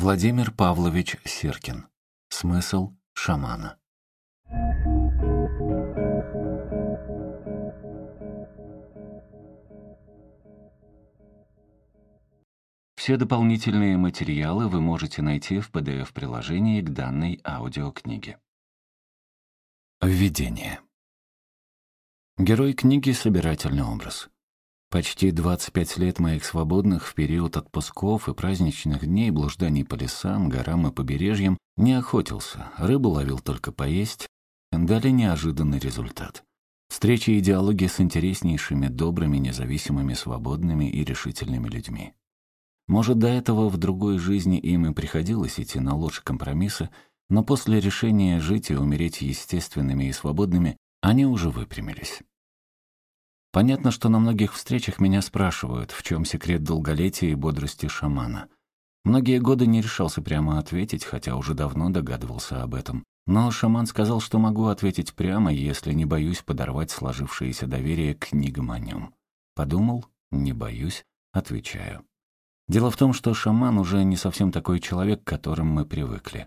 Владимир Павлович Сиркин. Смысл шамана. Все дополнительные материалы вы можете найти в PDF-приложении к данной аудиокниге. Введение. Герой книги — собирательный образ. Почти 25 лет моих свободных в период отпусков и праздничных дней блужданий по лесам, горам и побережьям не охотился, рыбу ловил только поесть. Дали неожиданный результат. Встречи и диалоги с интереснейшими, добрыми, независимыми, свободными и решительными людьми. Может, до этого в другой жизни им и приходилось идти на ложь компромисса, но после решения жить и умереть естественными и свободными, они уже выпрямились. Понятно, что на многих встречах меня спрашивают, в чем секрет долголетия и бодрости шамана. Многие годы не решался прямо ответить, хотя уже давно догадывался об этом. Но шаман сказал, что могу ответить прямо, если не боюсь подорвать сложившееся доверие к книгам о нем. Подумал, не боюсь, отвечаю. Дело в том, что шаман уже не совсем такой человек, к которым мы привыкли.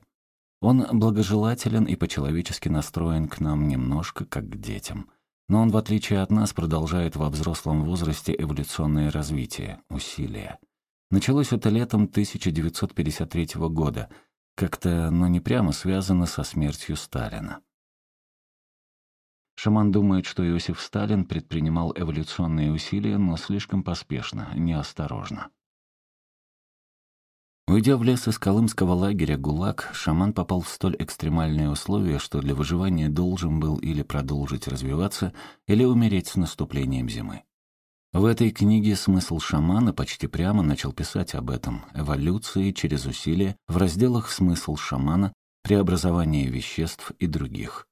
Он благожелателен и по-человечески настроен к нам немножко, как к детям — но он, в отличие от нас, продолжает во взрослом возрасте эволюционное развитие, усилия. Началось это летом 1953 года, как-то, но не прямо связано со смертью Сталина. Шаман думает, что Иосиф Сталин предпринимал эволюционные усилия, но слишком поспешно, неосторожно. Уйдя в лес из колымского лагеря ГУЛАГ, шаман попал в столь экстремальные условия, что для выживания должен был или продолжить развиваться, или умереть с наступлением зимы. В этой книге смысл шамана почти прямо начал писать об этом, эволюции через усилия, в разделах «Смысл шамана», «Преобразование веществ» и других.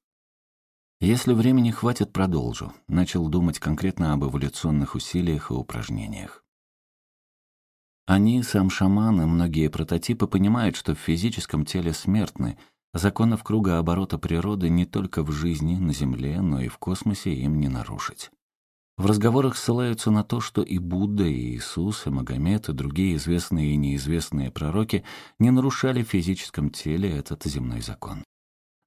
Если времени хватит, продолжу. Начал думать конкретно об эволюционных усилиях и упражнениях. Они, сам шаман и многие прототипы понимают, что в физическом теле смертны, законов круга оборота природы не только в жизни, на Земле, но и в космосе им не нарушить. В разговорах ссылаются на то, что и Будда, и Иисус, и Магомед, и другие известные и неизвестные пророки не нарушали в физическом теле этот земной закон.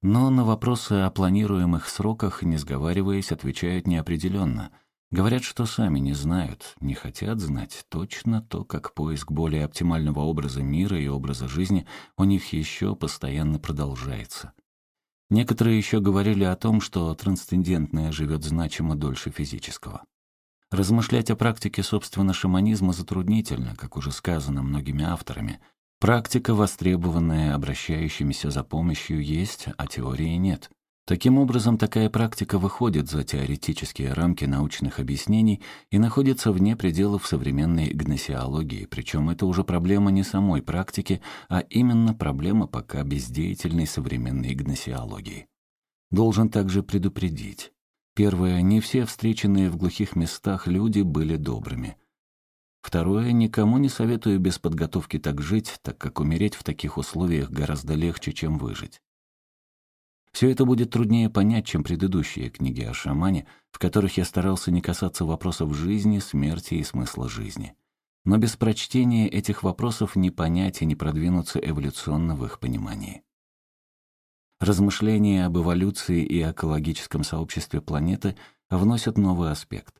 Но на вопросы о планируемых сроках, не сговариваясь, отвечают неопределенно — Говорят, что сами не знают, не хотят знать точно то, как поиск более оптимального образа мира и образа жизни у них еще постоянно продолжается. Некоторые еще говорили о том, что трансцендентное живет значимо дольше физического. Размышлять о практике, собственно, шаманизма затруднительно, как уже сказано многими авторами. Практика, востребованная обращающимися за помощью, есть, а теории нет. Таким образом, такая практика выходит за теоретические рамки научных объяснений и находится вне пределов современной гносеологии, причем это уже проблема не самой практики, а именно проблема пока бездеятельной современной гносеологии. Должен также предупредить. Первое, не все встреченные в глухих местах люди были добрыми. Второе, никому не советую без подготовки так жить, так как умереть в таких условиях гораздо легче, чем выжить. Все это будет труднее понять, чем предыдущие книги о шамане, в которых я старался не касаться вопросов жизни, смерти и смысла жизни. Но без прочтения этих вопросов не понять и не продвинуться эволюционно в их понимании. Размышления об эволюции и экологическом сообществе планеты вносят новый аспект.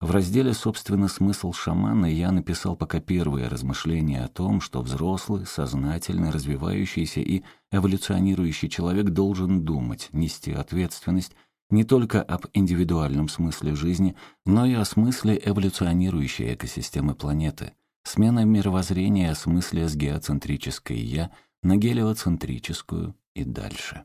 В разделе «Собственно, смысл шамана» я написал пока первые размышления о том, что взрослый, сознательный, развивающийся и эволюционирующий человек должен думать, нести ответственность не только об индивидуальном смысле жизни, но и о смысле эволюционирующей экосистемы планеты, смена мировоззрения о смысле с геоцентрической «я» на гелиоцентрическую и дальше.